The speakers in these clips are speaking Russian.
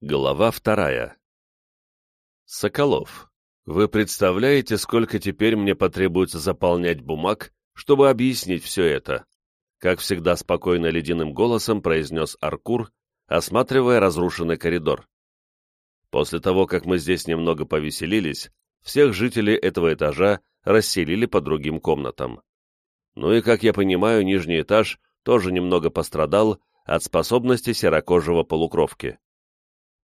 Глава вторая. Соколов, вы представляете, сколько теперь мне потребуется заполнять бумаг, чтобы объяснить все это? Как всегда спокойно ледяным голосом произнес Аркур, осматривая разрушенный коридор. После того, как мы здесь немного повеселились, всех жителей этого этажа расселили по другим комнатам. Ну и, как я понимаю, нижний этаж тоже немного пострадал от способности серокожего полукровки.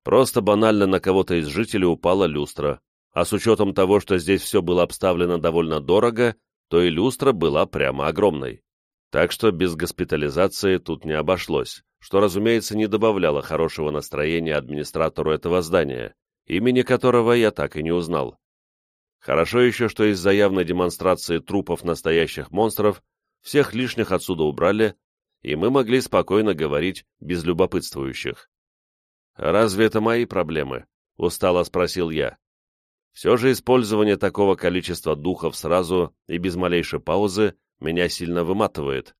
Просто банально на кого-то из жителей упала люстра, а с учетом того, что здесь все было обставлено довольно дорого, то и люстра была прямо огромной. Так что без госпитализации тут не обошлось, что, разумеется, не добавляло хорошего настроения администратору этого здания, имени которого я так и не узнал. Хорошо еще, что из-за явной демонстрации трупов настоящих монстров всех лишних отсюда убрали, и мы могли спокойно говорить без любопытствующих. «Разве это мои проблемы?» — устало спросил я. Все же использование такого количества духов сразу и без малейшей паузы меня сильно выматывает.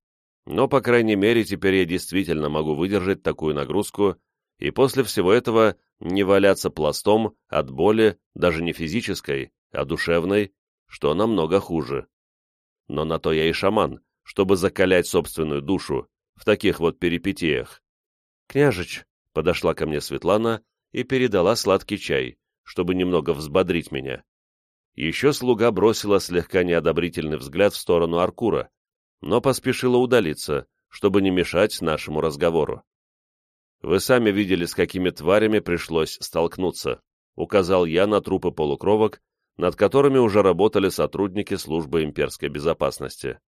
Но, по крайней мере, теперь я действительно могу выдержать такую нагрузку и после всего этого не валяться пластом от боли, даже не физической, а душевной, что намного хуже. Но на то я и шаман, чтобы закалять собственную душу в таких вот перипетиях. «Княжич, Подошла ко мне Светлана и передала сладкий чай, чтобы немного взбодрить меня. Еще слуга бросила слегка неодобрительный взгляд в сторону Аркура, но поспешила удалиться, чтобы не мешать нашему разговору. «Вы сами видели, с какими тварями пришлось столкнуться», указал я на трупы полукровок, над которыми уже работали сотрудники службы имперской безопасности.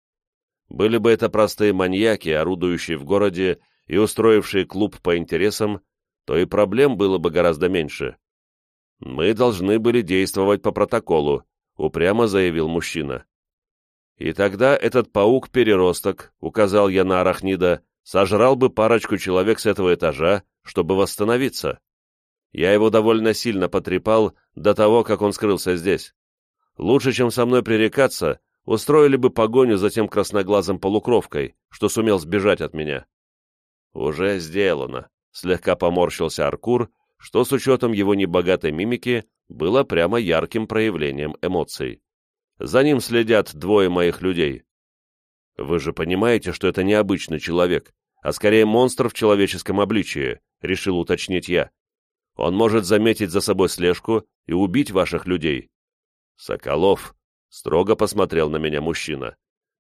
Были бы это простые маньяки, орудующие в городе и устроившие клуб по интересам, то и проблем было бы гораздо меньше. «Мы должны были действовать по протоколу», — упрямо заявил мужчина. «И тогда этот паук-переросток, — указал я на арахнида, — сожрал бы парочку человек с этого этажа, чтобы восстановиться. Я его довольно сильно потрепал до того, как он скрылся здесь. Лучше, чем со мной пререкаться, устроили бы погоню за тем красноглазым полукровкой, что сумел сбежать от меня. «Уже сделано», — слегка поморщился Аркур, что с учетом его небогатой мимики было прямо ярким проявлением эмоций. «За ним следят двое моих людей». «Вы же понимаете, что это не обычный человек, а скорее монстр в человеческом обличии», — решил уточнить я. «Он может заметить за собой слежку и убить ваших людей». «Соколов», — строго посмотрел на меня мужчина,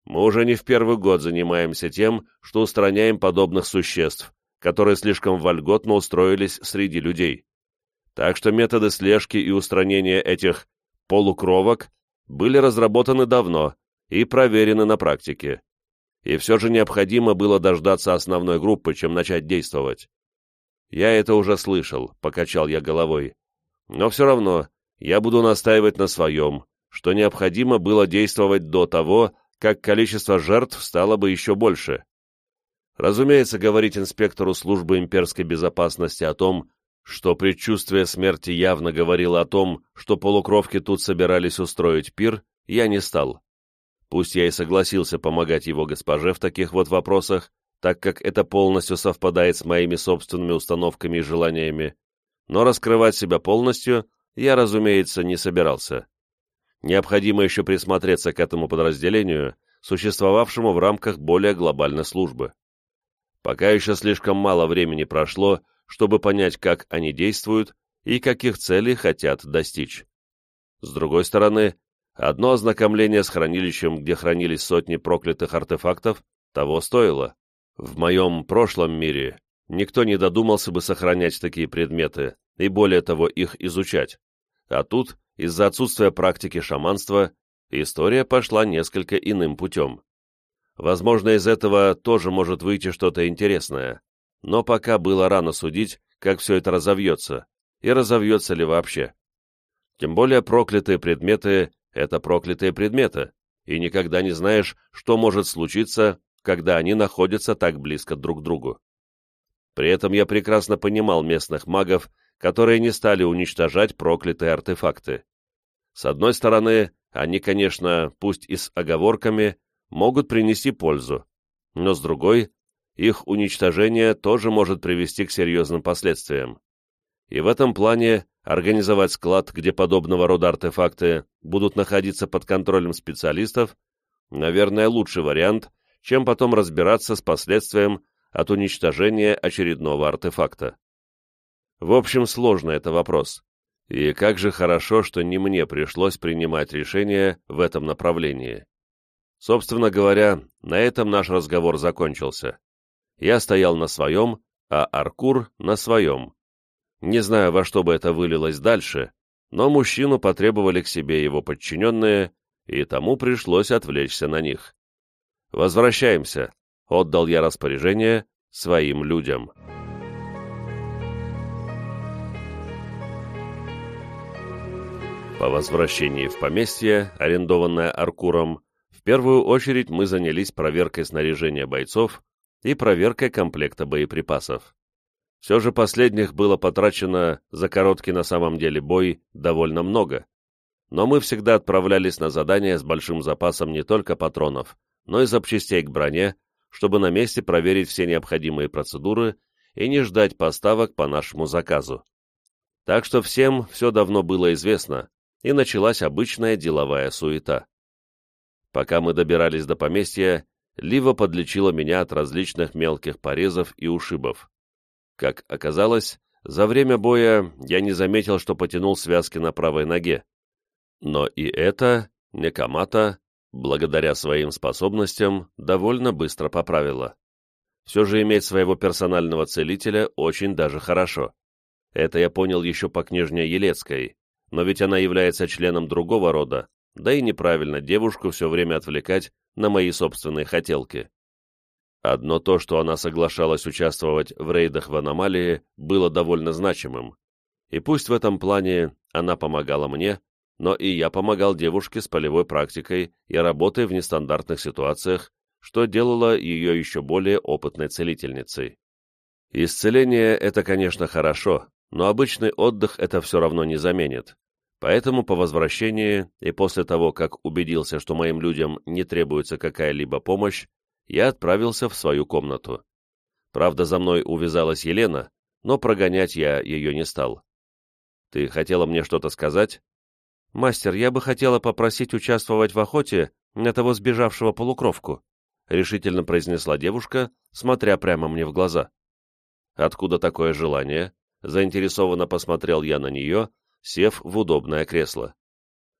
мы уже не в первый год занимаемся тем, что устраняем подобных существ, которые слишком вольготно устроились среди людей. Так что методы слежки и устранения этих полукровок были разработаны давно и проверены на практике. И все же необходимо было дождаться основной группы, чем начать действовать. Я это уже слышал, покачал я головой. Но все равно я буду настаивать на своем, что необходимо было действовать до того, как количество жертв стало бы еще больше. Разумеется, говорить инспектору службы имперской безопасности о том, что предчувствие смерти явно говорило о том, что полукровки тут собирались устроить пир, я не стал. Пусть я и согласился помогать его госпоже в таких вот вопросах, так как это полностью совпадает с моими собственными установками и желаниями, но раскрывать себя полностью я, разумеется, не собирался необходимо еще присмотреться к этому подразделению, существовавшему в рамках более глобальной службы. Пока еще слишком мало времени прошло, чтобы понять, как они действуют и каких целей хотят достичь. С другой стороны, одно ознакомление с хранилищем, где хранились сотни проклятых артефактов, того стоило. В моем прошлом мире никто не додумался бы сохранять такие предметы и более того их изучать. А тут из-за отсутствия практики шаманства история пошла несколько иным путем. Возможно, из этого тоже может выйти что-то интересное, но пока было рано судить, как все это разовьется, и разовьется ли вообще. Тем более проклятые предметы — это проклятые предметы, и никогда не знаешь, что может случиться, когда они находятся так близко друг к другу. При этом я прекрасно понимал местных магов, которые не стали уничтожать проклятые артефакты. С одной стороны, они, конечно, пусть и с оговорками, могут принести пользу, но с другой, их уничтожение тоже может привести к серьезным последствиям. и в этом плане организовать склад, где подобного рода артефакты будут находиться под контролем специалистов, наверное, лучший вариант, чем потом разбираться с последствием от уничтожения очередного артефакта. В общем, сложный это вопрос. И как же хорошо, что не мне пришлось принимать решение в этом направлении. Собственно говоря, на этом наш разговор закончился. Я стоял на своем, а Аркур на своем. Не знаю, во что бы это вылилось дальше, но мужчину потребовали к себе его подчиненные, и тому пришлось отвлечься на них. «Возвращаемся», — отдал я распоряжение своим людям. По возвращении в поместье, арендованное Аркуром, в первую очередь мы занялись проверкой снаряжения бойцов и проверкой комплекта боеприпасов. Все же последних было потрачено за короткий на самом деле бой довольно много. Но мы всегда отправлялись на задание с большим запасом не только патронов, но и запчастей к броне, чтобы на месте проверить все необходимые процедуры и не ждать поставок по нашему заказу. Так что всем все давно было известно, и началась обычная деловая суета. Пока мы добирались до поместья, Лива подлечила меня от различных мелких порезов и ушибов. Как оказалось, за время боя я не заметил, что потянул связки на правой ноге. Но и это Некомата, благодаря своим способностям, довольно быстро поправила. Все же иметь своего персонального целителя очень даже хорошо. Это я понял еще по княжне Елецкой, но ведь она является членом другого рода, да и неправильно девушку все время отвлекать на мои собственные хотелки. Одно то, что она соглашалась участвовать в рейдах в аномалии, было довольно значимым. И пусть в этом плане она помогала мне, но и я помогал девушке с полевой практикой и работой в нестандартных ситуациях, что делало ее еще более опытной целительницей. Исцеление — это, конечно, хорошо, но обычный отдых это все равно не заменит. Поэтому по возвращении и после того, как убедился, что моим людям не требуется какая-либо помощь, я отправился в свою комнату. Правда, за мной увязалась Елена, но прогонять я ее не стал. «Ты хотела мне что-то сказать?» «Мастер, я бы хотела попросить участвовать в охоте на того сбежавшего полукровку», решительно произнесла девушка, смотря прямо мне в глаза. «Откуда такое желание?» Заинтересованно посмотрел я на нее, сев в удобное кресло.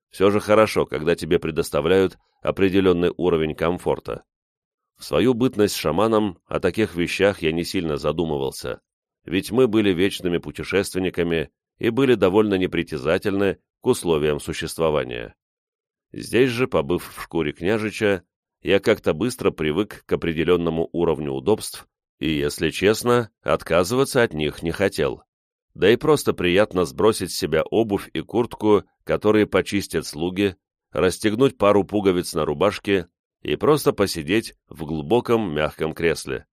Все же хорошо, когда тебе предоставляют определенный уровень комфорта. В свою бытность шаманом о таких вещах я не сильно задумывался, ведь мы были вечными путешественниками и были довольно непритязательны к условиям существования. Здесь же, побыв в шкуре княжича, я как-то быстро привык к определенному уровню удобств и, если честно, отказываться от них не хотел да и просто приятно сбросить с себя обувь и куртку, которые почистят слуги, расстегнуть пару пуговиц на рубашке и просто посидеть в глубоком мягком кресле.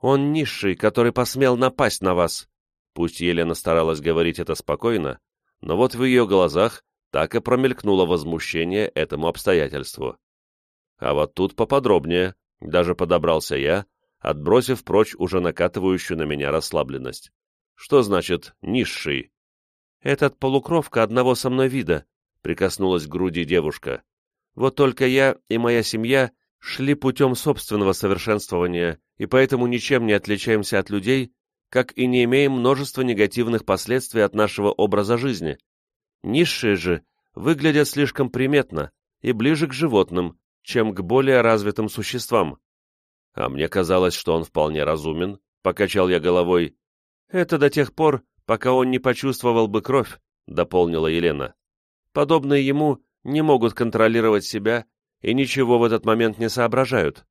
«Он низший, который посмел напасть на вас!» Пусть Елена старалась говорить это спокойно, но вот в ее глазах так и промелькнуло возмущение этому обстоятельству. А вот тут поподробнее, даже подобрался я, отбросив прочь уже накатывающую на меня расслабленность. Что значит «низший»? Этот полукровка одного со мной вида, прикоснулась к груди девушка. Вот только я и моя семья шли путем собственного совершенствования, и поэтому ничем не отличаемся от людей, как и не имеем множества негативных последствий от нашего образа жизни. Низшие же выглядят слишком приметно и ближе к животным, чем к более развитым существам. А мне казалось, что он вполне разумен, покачал я головой, «Это до тех пор, пока он не почувствовал бы кровь», — дополнила Елена. «Подобные ему не могут контролировать себя и ничего в этот момент не соображают».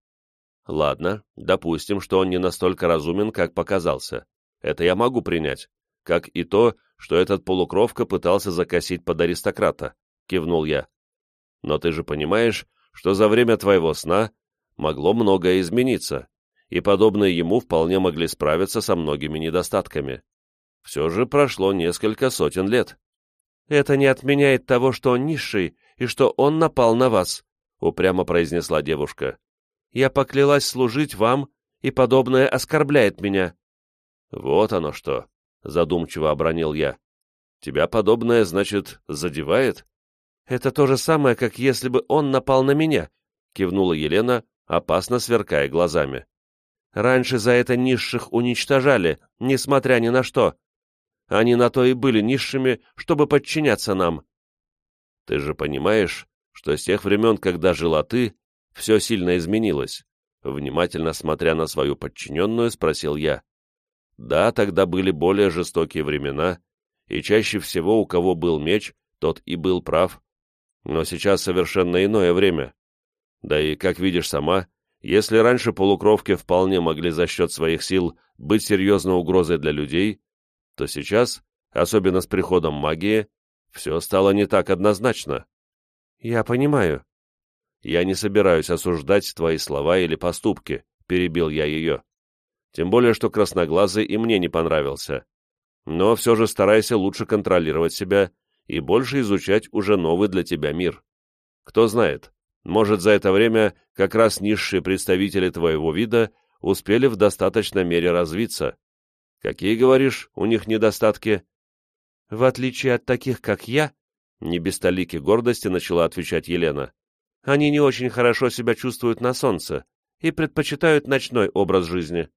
«Ладно, допустим, что он не настолько разумен, как показался. Это я могу принять, как и то, что этот полукровка пытался закосить под аристократа», — кивнул я. «Но ты же понимаешь, что за время твоего сна могло многое измениться и подобные ему вполне могли справиться со многими недостатками. Все же прошло несколько сотен лет. «Это не отменяет того, что он низший, и что он напал на вас», — упрямо произнесла девушка. «Я поклялась служить вам, и подобное оскорбляет меня». «Вот оно что. задумчиво обронил я. Тебя подобное, значит, задевает? Это то же самое, как если бы он напал на меня, кивнула Елена, опасно сверкая глазами. Раньше за это низших уничтожали, несмотря ни на что. Они на то и были низшими, чтобы подчиняться нам. Ты же понимаешь, что с тех времен, когда жила ты, все сильно изменилось. Внимательно смотря на свою подчиненную, спросил я. Да, тогда были более жестокие времена, и чаще всего у кого был меч, тот и был прав. Но сейчас совершенно иное время. Да и, как видишь сама, если раньше полукровки вполне могли за счет своих сил быть серьезной угрозой для людей, то сейчас, особенно с приходом магии, все стало не так однозначно. Я понимаю. Я не собираюсь осуждать твои слова или поступки, перебил я ее. Тем более, что красноглазый и мне не понравился. Но все же старайся лучше контролировать себя и больше изучать уже новый для тебя мир. Кто знает, может, за это время как раз низшие представители твоего вида успели в достаточной мере развиться. Какие, говоришь, у них недостатки? В отличие от таких, как я, не без толики гордости начала отвечать Елена, они не очень хорошо себя чувствуют на солнце и предпочитают ночной образ жизни.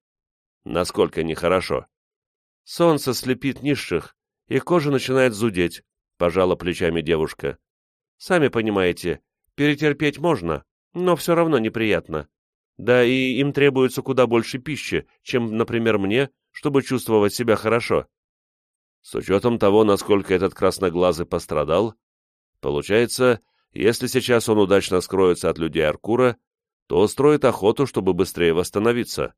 Насколько нехорошо? Солнце слепит низших, их кожа начинает зудеть, пожала плечами девушка. Сами понимаете, перетерпеть можно, но все равно неприятно. Да и им требуется куда больше пищи, чем, например, мне, чтобы чувствовать себя хорошо. С учетом того, насколько этот красноглазый пострадал, получается, если сейчас он удачно скроется от людей Аркура, то устроит охоту, чтобы быстрее восстановиться.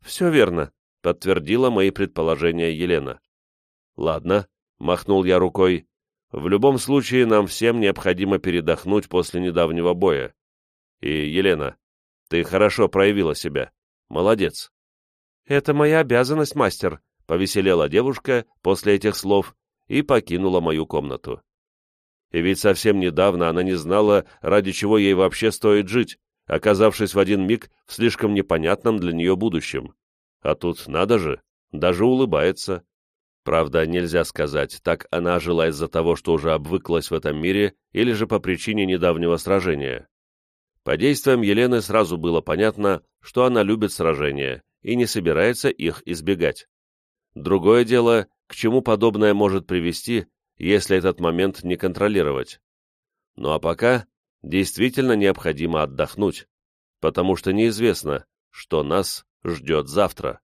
Все верно, — подтвердила мои предположения Елена. «Ладно», — махнул я рукой, — «в любом случае нам всем необходимо передохнуть после недавнего боя. И, Елена, ты хорошо проявила себя. Молодец». «Это моя обязанность, мастер», — повеселела девушка после этих слов и покинула мою комнату. И ведь совсем недавно она не знала, ради чего ей вообще стоит жить, оказавшись в один миг в слишком непонятном для нее будущем. А тут, надо же, даже улыбается. Правда, нельзя сказать, так она жила из-за того, что уже обвыклась в этом мире, или же по причине недавнего сражения. По действиям Елены сразу было понятно, что она любит сражения и не собирается их избегать. Другое дело, к чему подобное может привести, если этот момент не контролировать. Ну а пока действительно необходимо отдохнуть, потому что неизвестно, что нас ждет завтра.